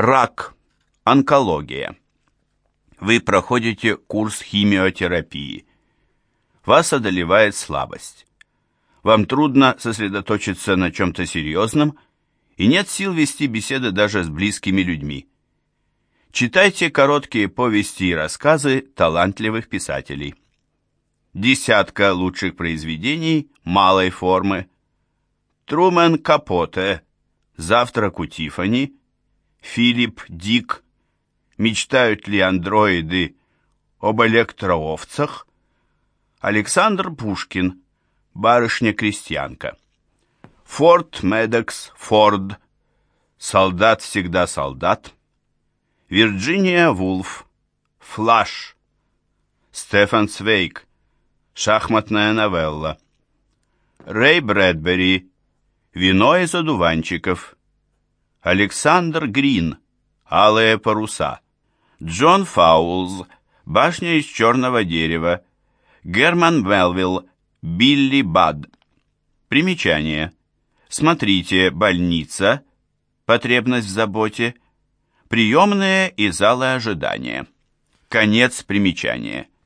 Рак. Онкология. Вы проходите курс химиотерапии. Вас одолевает слабость. Вам трудно сосредоточиться на чем-то серьезном, и нет сил вести беседы даже с близкими людьми. Читайте короткие повести и рассказы талантливых писателей. Десятка лучших произведений малой формы. Трумен Капоте, Завтрак у Тифани, Филипп Дик, Мечтают ли андроиды об электроовцах, Александр Пушкин, Барышня-крестьянка, Форд Медекс Форд, Солдат всегда солдат, Вирджиния Вулф, Флаш, Стефан Свейк, Шахматная новелла, Рэй Брэдбери, Вино из одуванчиков, Александр Грин, Алые паруса, Джон Фаулз, Башня из черного дерева, Герман Мелвилл, Билли Бад. Примечание. Смотрите «Больница», «Потребность в заботе», «Приемные и залы ожидания». Конец примечания.